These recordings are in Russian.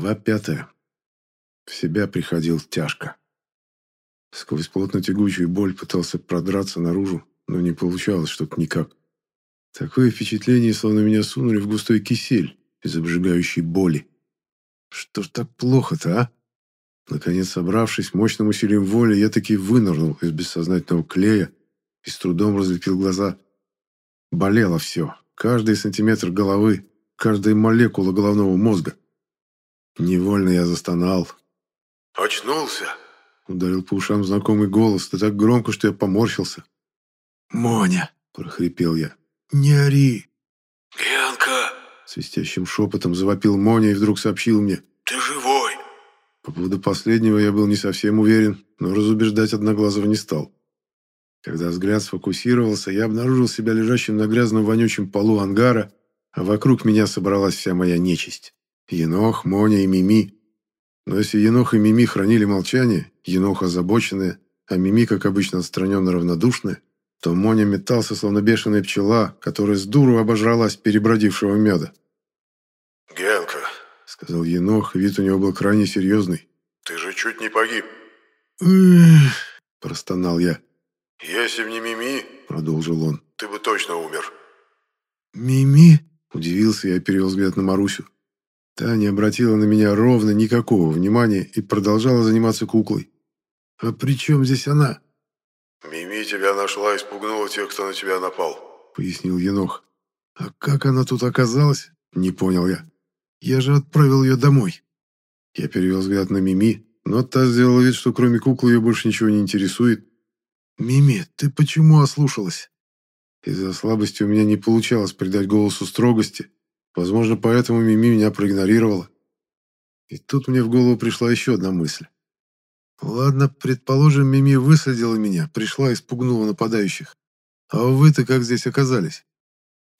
Глава пятая. В себя приходил тяжко. Сквозь плотно-тягучую боль пытался продраться наружу, но не получалось что-то никак. Такое впечатление, словно меня сунули в густой кисель из обжигающей боли. Что ж так плохо-то, а? Наконец, собравшись мощным усилием воли, я таки вынырнул из бессознательного клея и с трудом разлепил глаза. Болело все. Каждый сантиметр головы, каждая молекула головного мозга. Невольно я застонал. «Очнулся!» — ударил по ушам знакомый голос, да так громко, что я поморщился. «Моня!» — прохрипел я. «Не ори!» «Генка!» — свистящим шепотом завопил Моня и вдруг сообщил мне. «Ты живой!» По поводу последнего я был не совсем уверен, но разубеждать Одноглазого не стал. Когда взгляд сфокусировался, я обнаружил себя лежащим на грязном вонючем полу ангара, а вокруг меня собралась вся моя нечисть. Енох, Моня и Мими. Но если Енох и Мими хранили молчание, Енох озабоченные, а Мими, как обычно, отстраненно равнодушные, то Моня метался, словно бешеная пчела, которая с дуру обожралась перебродившего меда. «Генка», — сказал Енох, вид у него был крайне серьезный. «ты же чуть не погиб». Простонал я. «Если б не Мими», — продолжил он. — «ты бы точно умер». «Мими?» — удивился я и перевел взгляд на Марусю. Та не обратила на меня ровно никакого внимания и продолжала заниматься куклой. «А при чем здесь она?» «Мими тебя нашла и спугнула тех, кто на тебя напал», — пояснил Енох. «А как она тут оказалась?» — не понял я. «Я же отправил ее домой». Я перевел взгляд на Мими, но та сделала вид, что кроме куклы ее больше ничего не интересует. «Мими, ты почему ослушалась?» Из-за слабости у меня не получалось придать голосу строгости, Возможно, поэтому Мими меня проигнорировала. И тут мне в голову пришла еще одна мысль. Ладно, предположим, Мими высадила меня, пришла и спугнула нападающих. А вы-то как здесь оказались?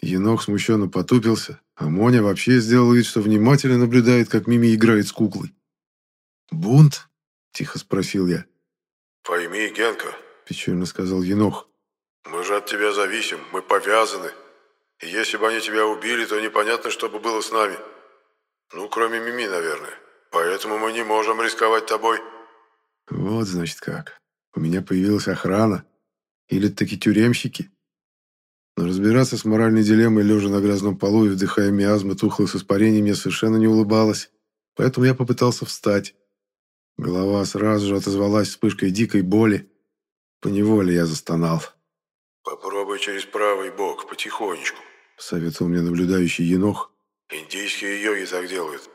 Енох смущенно потупился, а Моня вообще сделал вид, что внимательно наблюдает, как Мими играет с куклой. «Бунт?» – тихо спросил я. «Пойми, Генка», – печально сказал Енох. «Мы же от тебя зависим, мы повязаны. И если бы они тебя убили, то непонятно, что бы было с нами. Ну, кроме Мими, наверное. Поэтому мы не можем рисковать тобой». «Вот, значит, как. У меня появилась охрана. Или таки тюремщики». Но разбираться с моральной дилеммой, лежа на грязном полу и вдыхая миазмы тухлых испарений, мне совершенно не улыбалось. Поэтому я попытался встать. Голова сразу же отозвалась вспышкой дикой боли. Поневоле я застонал. «Попробуй через правый бок, потихонечку», советовал мне наблюдающий енох. «Индийские йоги так делают».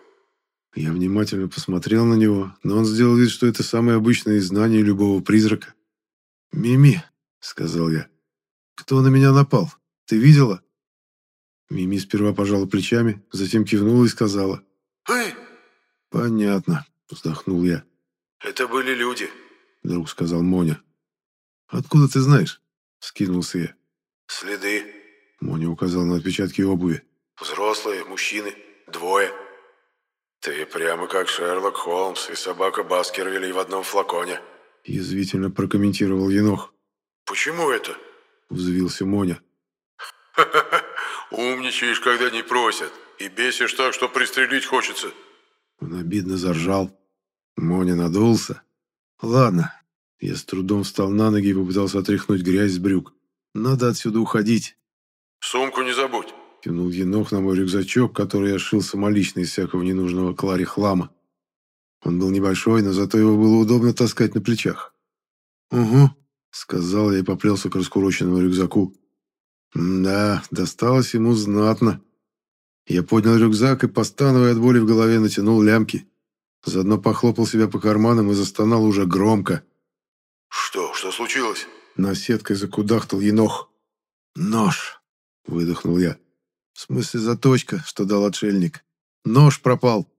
Я внимательно посмотрел на него, но он сделал вид, что это самое обычное из знаний любого призрака. «Мими», — сказал я, — «кто на меня напал? Ты видела?» Мими сперва пожала плечами, затем кивнула и сказала. «Эй!» «Понятно», — вздохнул я. «Это были люди», — вдруг сказал Моня. «Откуда ты знаешь?» — скинулся я. «Следы», указал на отпечатки обуви. «Взрослые, мужчины, двое. Ты прямо как Шерлок Холмс и собака Баскервилей в одном флаконе». Язвительно прокомментировал Енох. «Почему это?» Взвился Моня. «Ха-ха-ха! Умничаешь, когда не просят, и бесишь так, что пристрелить хочется». Он обидно заржал. Моня надулся. «Ладно». Я с трудом встал на ноги и попытался отряхнуть грязь с брюк. «Надо отсюда уходить». «Сумку не забудь!» Кинул Енох на мой рюкзачок, который я шил самолично из всякого ненужного Кларе хлама. Он был небольшой, но зато его было удобно таскать на плечах. «Угу», — сказал я и поплелся к раскуроченному рюкзаку. «Да, досталось ему знатно». Я поднял рюкзак и, постановая от боли в голове, натянул лямки. Заодно похлопал себя по карманам и застонал уже громко. «Что? Что случилось?» На сеткой закудахтал енох. «Нож!» Выдохнул я. В смысле заточка, что дал отшельник. Нож пропал.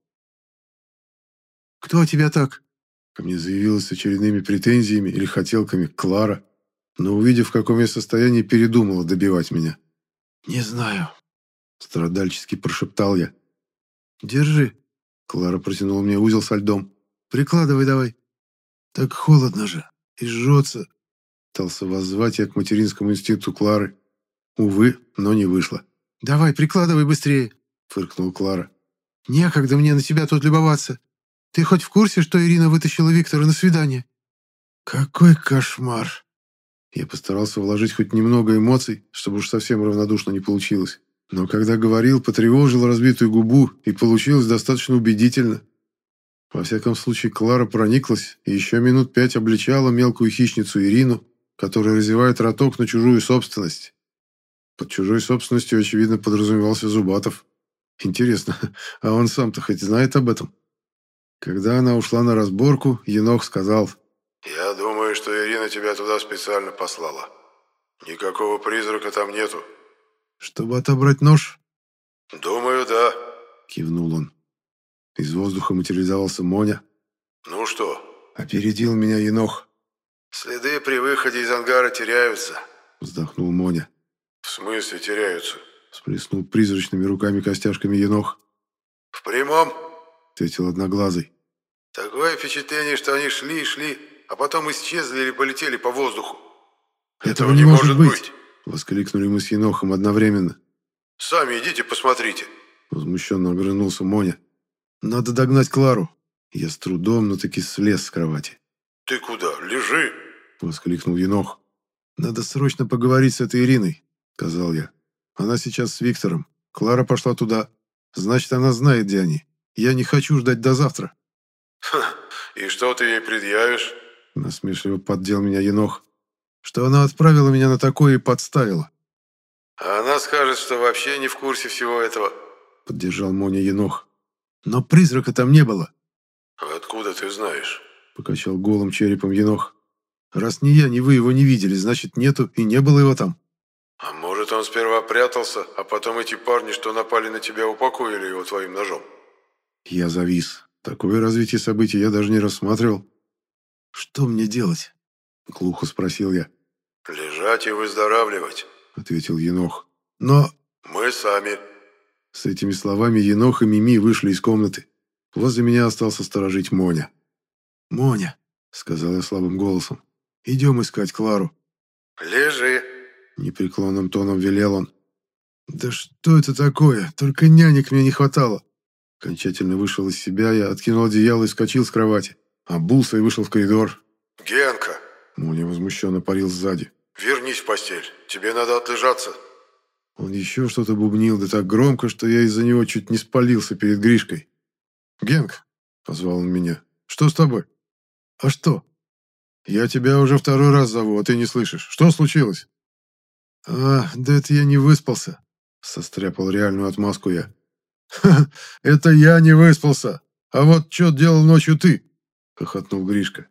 «Кто тебя так?» Ко мне заявилась с очередными претензиями или хотелками Клара, но, увидев, в каком я состоянии, передумала добивать меня. «Не знаю», — страдальчески прошептал я. «Держи», — Клара протянула мне узел со льдом. «Прикладывай давай». «Так холодно же и жжется», — пытался воззвать я к материнскому инстинкту Клары. Увы, но не вышло. «Давай, прикладывай быстрее!» — фыркнула Клара. Некогда мне на тебя тут любоваться. Ты хоть в курсе, что Ирина вытащила Виктора на свидание? Какой кошмар. Я постарался вложить хоть немного эмоций, чтобы уж совсем равнодушно не получилось. Но когда говорил, потревожил разбитую губу, и получилось достаточно убедительно. Во всяком случае, Клара прониклась и еще минут пять обличала мелкую хищницу Ирину, которая развивает роток на чужую собственность. Под чужой собственностью, очевидно, подразумевался Зубатов. Интересно, а он сам-то хоть знает об этом? Когда она ушла на разборку, Енох сказал, «Я думаю, что Ирина тебя туда специально послала. Никакого призрака там нету». «Чтобы отобрать нож?» «Думаю, да», — кивнул он. Из воздуха материализовался Моня. «Ну что?» — опередил меня Енох. «Следы при выходе из ангара теряются», — вздохнул Моня. «В смысле теряются?» — сплеснул призрачными руками-костяшками Енох. «В прямом?» — ответил Одноглазый. «Такое впечатление, что они шли и шли, а потом исчезли или полетели по воздуху». «Этого, Этого не может быть!», быть. — воскликнули мы с Енохом одновременно. «Сами идите, посмотрите!» — возмущенно огрызнулся Моня. «Надо догнать Клару». Я с трудом, но таки слез с кровати. «Ты куда? Лежи!» — воскликнул Енох. «Надо срочно поговорить с этой Ириной», — сказал я. «Она сейчас с Виктором. Клара пошла туда. Значит, она знает, где они. Я не хочу ждать до завтра». «Ха, и что ты ей предъявишь?» — насмешливо поддел меня Енох. «Что она отправила меня на такое и подставила». «А она скажет, что вообще не в курсе всего этого», — поддержал Моня Енох. «Но призрака там не было». «Откуда ты знаешь?» — покачал голым черепом Енох. «Раз ни я, ни вы его не видели, значит, нету и не было его там». «А может, он сперва прятался, а потом эти парни, что напали на тебя, упокоили его твоим ножом?» Я завис. Такое развитие событий я даже не рассматривал. «Что мне делать?» — глухо спросил я. «Лежать и выздоравливать», — ответил Енох. «Но...» «Мы сами». С этими словами Енох и Мими вышли из комнаты. Возле меня остался сторожить Моня. «Моня», — сказал я слабым голосом, — «идем искать Клару». «Лежи», — непреклонным тоном велел он. «Да что это такое? Только нянек мне не хватало». Окончательно вышел из себя, я откинул одеяло и скочил с кровати. Обулся и вышел в коридор. «Генка!» Моня возмущенно парил сзади. «Вернись в постель. Тебе надо отлежаться». Он еще что-то бубнил, да так громко, что я из-за него чуть не спалился перед Гришкой. «Генк!» — позвал он меня. «Что с тобой?» «А что?» «Я тебя уже второй раз зову, а ты не слышишь. Что случилось?» «А, да это я не выспался», — состряпал реальную отмазку я. «Ха, это я не выспался. А вот что делал ночью ты?» — хохотнул Гришка.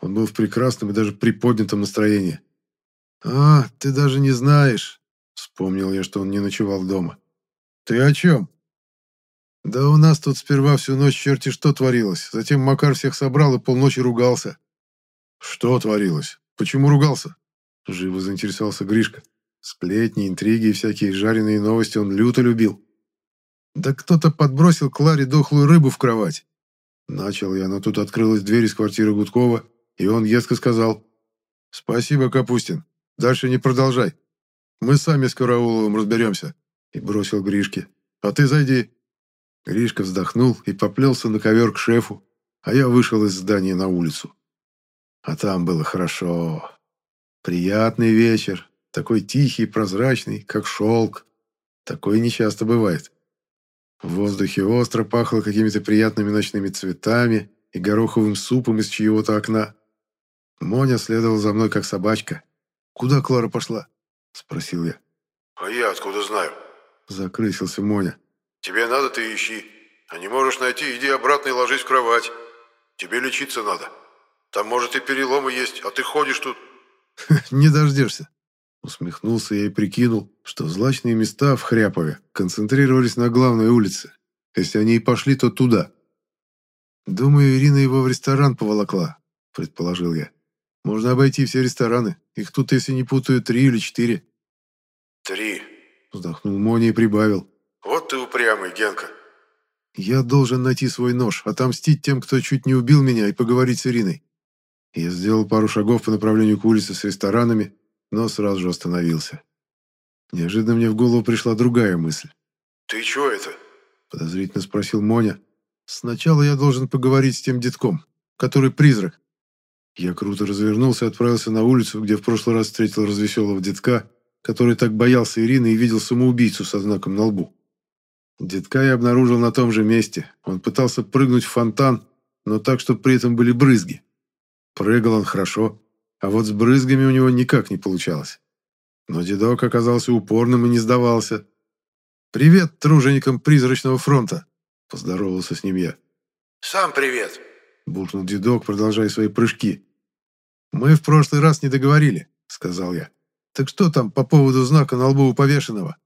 Он был в прекрасном и даже приподнятом настроении. «А, ты даже не знаешь», — вспомнил я, что он не ночевал дома. «Ты о чем?» «Да у нас тут сперва всю ночь черти что творилось. Затем Макар всех собрал и полночи ругался». «Что творилось? Почему ругался?» Живо заинтересовался Гришка. Сплетни, интриги и всякие жареные новости он люто любил. «Да кто-то подбросил Кларе дохлую рыбу в кровать». Начал я, но тут открылась дверь из квартиры Гудкова, и он едко сказал. «Спасибо, Капустин. Дальше не продолжай. Мы сами с Карауловым разберемся». И бросил Гришке. «А ты зайди». Гришка вздохнул и поплелся на ковер к шефу, а я вышел из здания на улицу. А там было хорошо. Приятный вечер, такой тихий прозрачный, как шелк. Такое нечасто бывает. В воздухе остро пахло какими-то приятными ночными цветами и гороховым супом из чьего-то окна. Моня следовал за мной, как собачка. «Куда Клара пошла?» – спросил я. «А я откуда знаю?» – закрысился Моня. Тебе надо, ты ищи. А не можешь найти, иди обратно и ложись в кровать. Тебе лечиться надо. Там, может, и переломы есть, а ты ходишь тут...» «Не дождешься». Усмехнулся я и прикинул, что злачные места в Хряпове концентрировались на главной улице. Если они и пошли, то туда. «Думаю, Ирина его в ресторан поволокла», — предположил я. «Можно обойти все рестораны. Их тут, если не путаю, три или четыре». «Три», — вздохнул Мони и прибавил. Вот ты упрямый, Генка. Я должен найти свой нож, отомстить тем, кто чуть не убил меня, и поговорить с Ириной. Я сделал пару шагов по направлению к улице с ресторанами, но сразу же остановился. Неожиданно мне в голову пришла другая мысль. «Ты чего это?» Подозрительно спросил Моня. Сначала я должен поговорить с тем детком, который призрак. Я круто развернулся и отправился на улицу, где в прошлый раз встретил развеселого детка, который так боялся Ирины и видел самоубийцу со знаком на лбу. Детка я обнаружил на том же месте. Он пытался прыгнуть в фонтан, но так, чтобы при этом были брызги. Прыгал он хорошо, а вот с брызгами у него никак не получалось. Но дедок оказался упорным и не сдавался. «Привет труженикам призрачного фронта!» – поздоровался с ним я. «Сам привет!» – буркнул дедок, продолжая свои прыжки. «Мы в прошлый раз не договорили», – сказал я. «Так что там по поводу знака на лбу у повешенного?»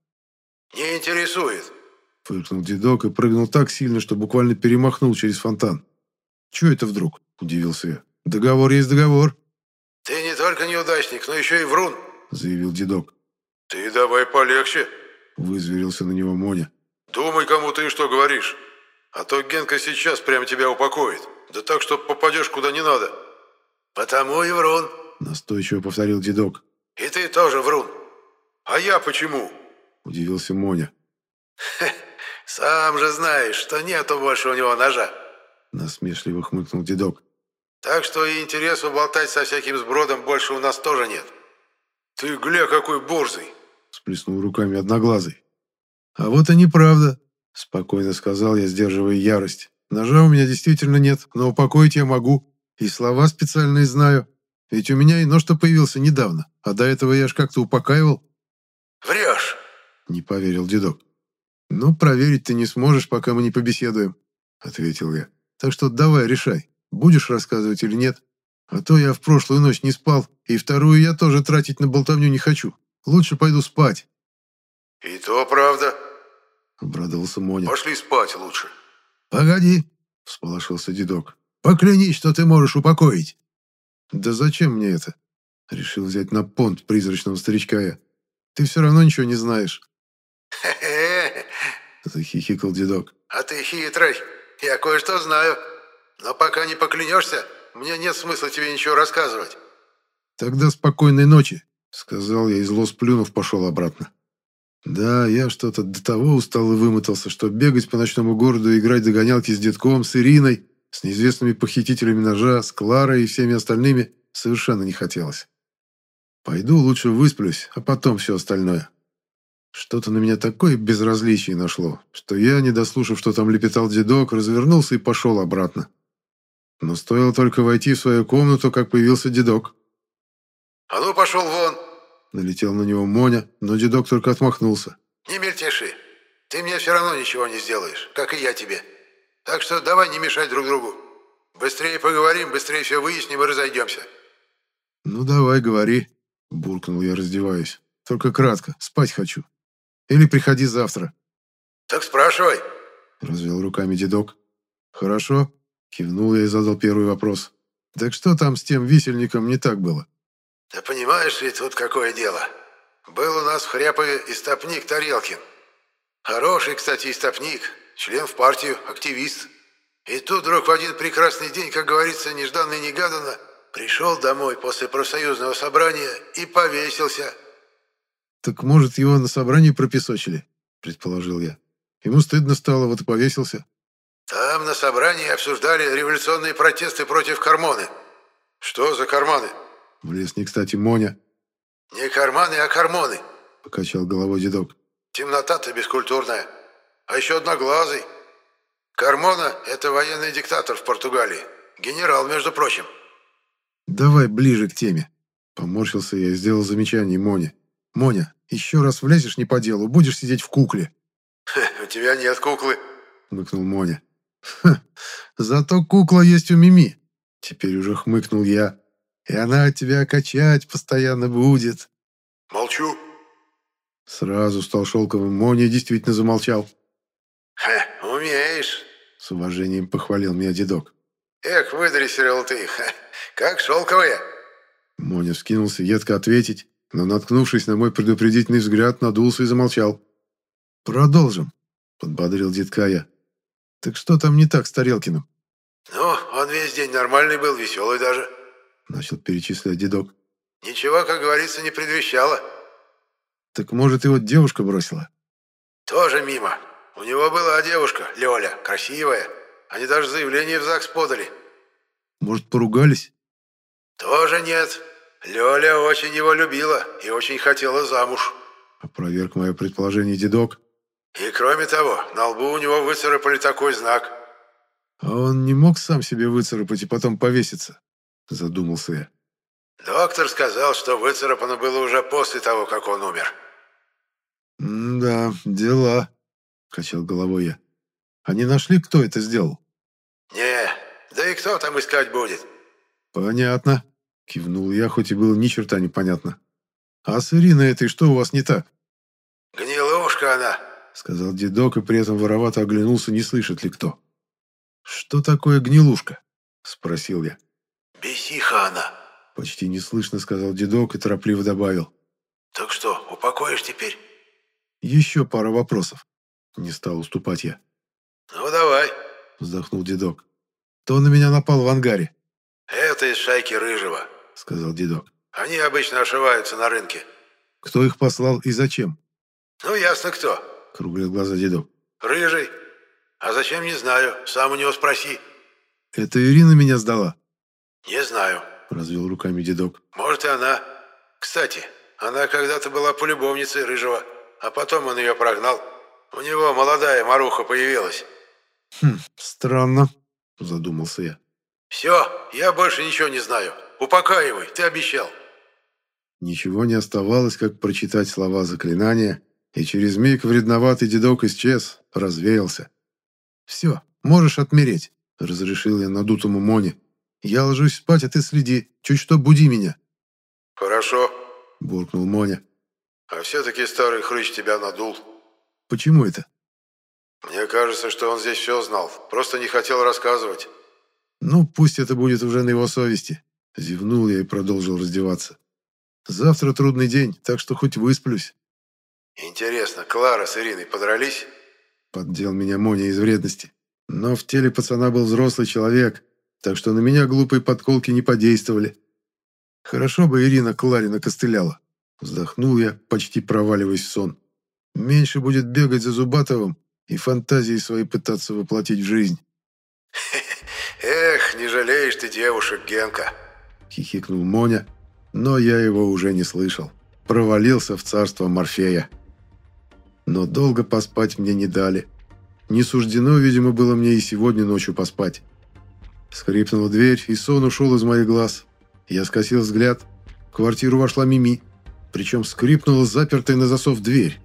«Не интересует», – фыркнул дедок и прыгнул так сильно, что буквально перемахнул через фонтан. «Чего это вдруг?» – удивился я. «Договор есть договор». «Ты не только неудачник, но еще и врун», – заявил дедок. «Ты давай полегче», – вызверился на него Моня. «Думай, кому ты и что говоришь. А то Генка сейчас прямо тебя упокоит. Да так, что попадешь куда не надо». «Потому и врун», – настойчиво повторил дедок. «И ты тоже врун. А я почему?» – удивился Моня. «Сам же знаешь, что нету больше у него ножа», – насмешливо хмыкнул дедок. «Так что и интересу болтать со всяким сбродом больше у нас тоже нет. Ты гля какой борзый!» – сплеснул руками одноглазый. «А вот и неправда», – спокойно сказал я, сдерживая ярость. «Ножа у меня действительно нет, но упокоить я могу. И слова специальные знаю. Ведь у меня и нож-то появился недавно, а до этого я ж как-то упокаивал». «Врешь!» – не поверил дедок. «Ну, проверить ты не сможешь, пока мы не побеседуем», – ответил я. «Так что давай, решай, будешь рассказывать или нет. А то я в прошлую ночь не спал, и вторую я тоже тратить на болтовню не хочу. Лучше пойду спать». «И то правда», — обрадовался Моня. «Пошли спать лучше». «Погоди», — всполошился дедок. «Поклянись, что ты можешь упокоить». «Да зачем мне это?» — решил взять на понт призрачного старичка я. «Ты все равно ничего не знаешь». «Хе-хе», — захихикал дедок. «А ты хитрый. Я кое-что знаю. Но пока не поклянешься, мне нет смысла тебе ничего рассказывать». «Тогда спокойной ночи», — сказал я и зло сплюнув пошел обратно. Да, я что-то до того устал и вымотался, что бегать по ночному городу и играть догонялки с детком, с Ириной, с неизвестными похитителями ножа, с Кларой и всеми остальными совершенно не хотелось. Пойду лучше высплюсь, а потом все остальное. Что-то на меня такое безразличие нашло, что я, не дослушав, что там лепетал дедок, развернулся и пошел обратно. Но стоило только войти в свою комнату, как появился дедок. «А ну, пошел вон!» Налетел на него Моня, но дедок только отмахнулся. «Не мельтеши. Ты мне все равно ничего не сделаешь, как и я тебе. Так что давай не мешать друг другу. Быстрее поговорим, быстрее все выясним и разойдемся». «Ну давай, говори», – буркнул я, раздеваясь. «Только кратко, спать хочу. Или приходи завтра». «Так спрашивай», – развел руками дедок. «Хорошо», – кивнул я и задал первый вопрос. «Так что там с тем висельником не так было?» «Да понимаешь ли, тут какое дело? Был у нас в Хряпове истопник Тарелкин. Хороший, кстати, истопник, член в партию, активист. И тут вдруг в один прекрасный день, как говорится, нежданно-негаданно, пришел домой после профсоюзного собрания и повесился». «Так, может, его на собрании пропесочили?» – предположил я. Ему стыдно стало, вот и повесился. «Там на собрании обсуждали революционные протесты против Кармоны». «Что за карманы?» Влез не кстати Моня. «Не карманы, а кармоны», — покачал головой дедок. «Темнота-то бескультурная. А еще одноглазый. Кармона — это военный диктатор в Португалии. Генерал, между прочим». «Давай ближе к теме». Поморщился я и сделал замечание Моне. «Моня, еще раз влезешь не по делу, будешь сидеть в кукле». «У тебя нет куклы», — хмыкнул Моня. «Ха, зато кукла есть у Мими». Теперь уже хмыкнул я. И она тебя качать постоянно будет. Молчу. Сразу стал шелковым. Моня действительно замолчал. Ха, умеешь. С уважением похвалил меня дедок. Эх, выдрессировал ты их. Как шелковые. Моня вскинулся едко ответить, но, наткнувшись на мой предупредительный взгляд, надулся и замолчал. «Продолжим», — подбодрил дедка я. «Так что там не так с Тарелкиным?» «Ну, он весь день нормальный был, веселый даже начал перечислять дедок. «Ничего, как говорится, не предвещало». «Так, может, его девушка бросила?» «Тоже мимо. У него была девушка, Лёля, красивая. Они даже заявление в ЗАГС подали. Может, поругались? Тоже нет. Лёля очень его любила и очень хотела замуж. Опроверг мое предположение дедок. И кроме того, на лбу у него выцарапали такой знак. А он не мог сам себе выцарапать и потом повеситься? Задумался я. Доктор сказал, что выцарапано было уже после того, как он умер. «Да, дела», — качал головой я. «Они нашли, кто это сделал?» «Не, да и кто там искать будет?» «Понятно», — кивнул я, хоть и было ни черта непонятно. «А с Ириной этой что у вас не так?» «Гнилушка она», — сказал дедок и при этом воровато оглянулся, не слышит ли кто. «Что такое гнилушка?» — спросил я. «Бесиха она», — почти неслышно сказал дедок и торопливо добавил. «Так что, упокоишь теперь?» «Еще пара вопросов». Не стал уступать я. «Ну, давай», — вздохнул дедок. «Кто на меня напал в ангаре?» «Это из шайки Рыжего», — сказал дедок. «Они обычно ошиваются на рынке». «Кто их послал и зачем?» «Ну, ясно кто», — круглил глаза дедок. «Рыжий. А зачем, не знаю. Сам у него спроси». «Это Ирина меня сдала?» «Не знаю», — развел руками дедок. «Может, и она. Кстати, она когда-то была полюбовницей Рыжего, а потом он ее прогнал. У него молодая маруха появилась». «Хм, странно», — задумался я. «Все, я больше ничего не знаю. Упокаивай, ты обещал». Ничего не оставалось, как прочитать слова заклинания, и через миг вредноватый дедок исчез, развеялся. «Все, можешь отмереть», — разрешил я надутому Моне. «Я ложусь спать, а ты следи. Чуть что буди меня». «Хорошо», — буркнул Моня. «А все-таки старый хрыч тебя надул». «Почему это?» «Мне кажется, что он здесь все знал, просто не хотел рассказывать». «Ну, пусть это будет уже на его совести», — зевнул я и продолжил раздеваться. «Завтра трудный день, так что хоть высплюсь». «Интересно, Клара с Ириной подрались?» Поддел меня Моня из вредности. Но в теле пацана был взрослый человек, так что на меня глупые подколки не подействовали. Хорошо бы Ирина Кларина костыляла. Вздохнул я, почти проваливаясь в сон. Меньше будет бегать за Зубатовым и фантазии свои пытаться воплотить в жизнь. «Эх, не жалеешь ты девушек, Генка!» Хихикнул Моня, но я его уже не слышал. Провалился в царство Морфея. Но долго поспать мне не дали. Не суждено, видимо, было мне и сегодня ночью поспать. Скрипнула дверь, и сон ушел из моих глаз. Я скосил взгляд. В квартиру вошла Мими. Причем скрипнула запертая на засов дверь.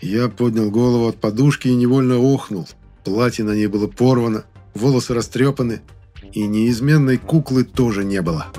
Я поднял голову от подушки и невольно охнул. Платье на ней было порвано, волосы растрепаны, и неизменной куклы тоже не было.